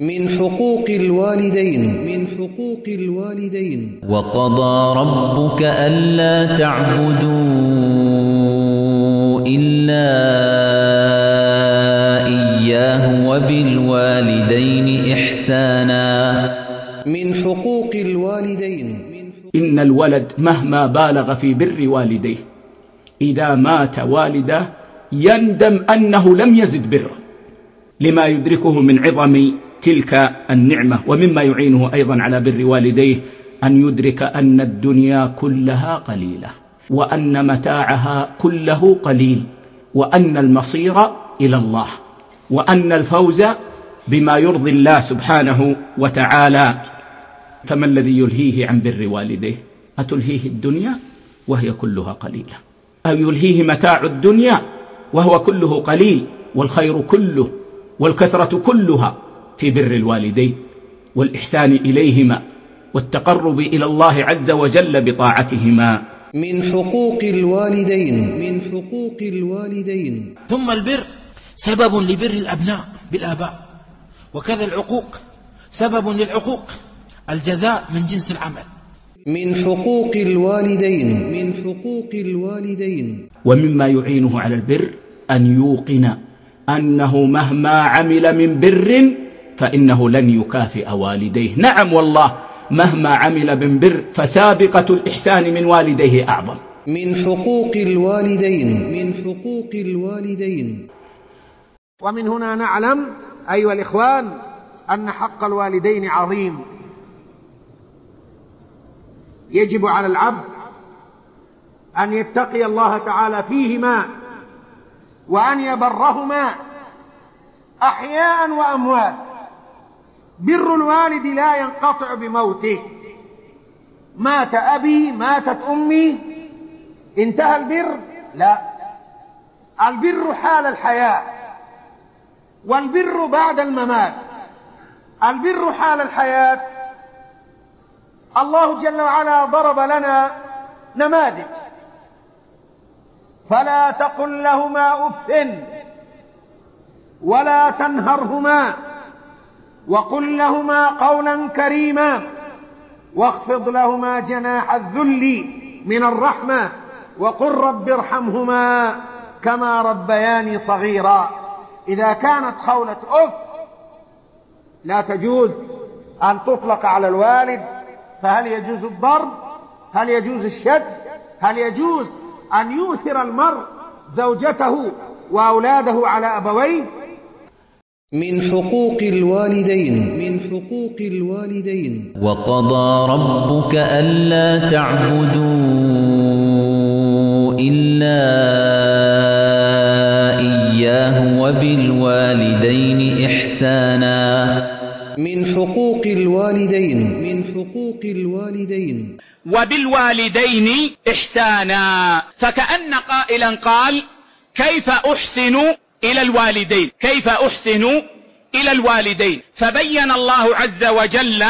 من حقوق الوالدين. من حقوق الوالدين. وقضى ربك ألا تعبدوا إلا إياه وبالوالدين إحسانا. من حقوق الوالدين. إن الولد مهما بالغ في بر والديه إذا مات والده يندم أنه لم يزد بره. لما يدركه من عظم تلك النعمة ومما يعينه أيضا على بر والديه أن يدرك أن الدنيا كلها قليلة وأن متاعها كله قليل وأن المصير إلى الله وأن الفوز بما يرضي الله سبحانه وتعالى. فما الذي يلهيه عن بر والديه؟ أتلهيه الدنيا وهي كلها قليلة؟ أو يلهيه متاع الدنيا وهو كله قليل والخير كله والكثرة كلها في بر الوالدين والإحسان إليهما والتقرب إلى الله عز وجل بطاعتهما. من حقوق الوالدين. من حقوق الوالدين. ثم البر سبب لبر الأبناء بالآباء وكذا العقوق سبب للعقوق الجزاء من جنس العمل. من حقوق الوالدين. من حقوق الوالدين. ومما يعينه على البر أن يوقن أنه مهما عمل من بر فإنه لن يكافئ والديه. نعم والله مهما عمل من بر فسابقة الإحسان من والديه أعظم. من حقوق الوالدين. من حقوق الوالدين. ومن هنا نعلم أيها الإخوان أن حق الوالدين عظيم. يجب على العبد أن يتقي الله تعالى فيهما وأن يبرهما أحياء وأموات. بر الوالد لا ينقطع بموته. مات أبي ماتت أمي. انتهى البر؟ لا. البر حال الحياة. والبر بعد الممات. البر حال الحياة. الله جل وعلا ضرب لنا نماذج. فلا تقل لهما اف ولا تنهرهما. وقل لهما قولا كريما واخفض لهما جناح الذل من الرحمة وقل رب ارحمهما كما ربياني صغيرا. إذا كانت قوله أف لا تجوز أن تطلق على الوالد فهل يجوز الضرب؟ هل يجوز الشد؟ هل يجوز أن يؤثر المرء زوجته وأولاده على أبويه؟ من حقوق الوالدين. من حقوق الوالدين. وقضى ربك ألا تعبدوا إلا إياه وبالوالدين إحسانا. من حقوق الوالدين. من حقوق الوالدين. وبالوالدين إحسانا. فكأن قائلا قال كيف أحسن إلى الوالدين. كيف أحسن إلى الوالدين؟ فبين الله عز وجل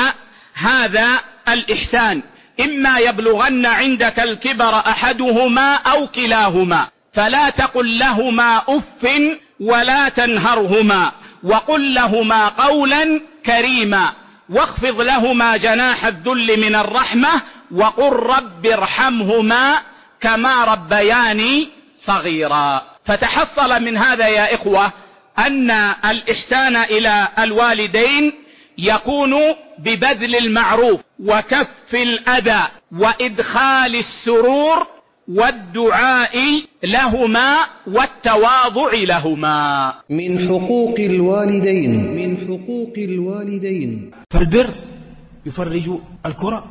هذا الإحسان. إما يبلغن عندك الكبر أحدهما أو كلاهما. فلا تقل لهما أف ولا تنهرهما. وقل لهما قولا كريما. واخفض لهما جناح الذل من الرحمة. وقل رب ارحمهما كما ربياني صغيرا. فتحصل من هذا يا إخوة أن الإحسان إلى الوالدين يكون ببذل المعروف وكف الأذى وإدخال السرور والدعاء لهما والتواضع لهما. من حقوق الوالدين. من حقوق الوالدين. فالبر يفرج الكرة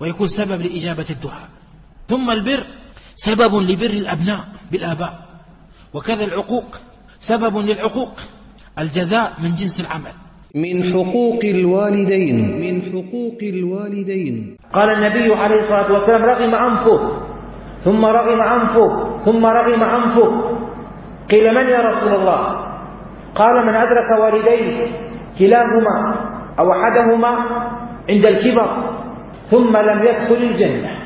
ويكون سبب لإجابة الدعاء. ثم البر سبب لبر الأبناء بالآباء. وكذا العقوق سبب للعقوق الجزاء من جنس العمل. من حقوق الوالدين. من حقوق الوالدين. قال النبي عليه الصلاة والسلام رغم أنفه ثم رغم أنفه ثم رغم أنفه قيل من يا رسول الله؟ قال من أدرك والديه كلاهما أو أحدهما عند الكبر ثم لم يدخل الجنة.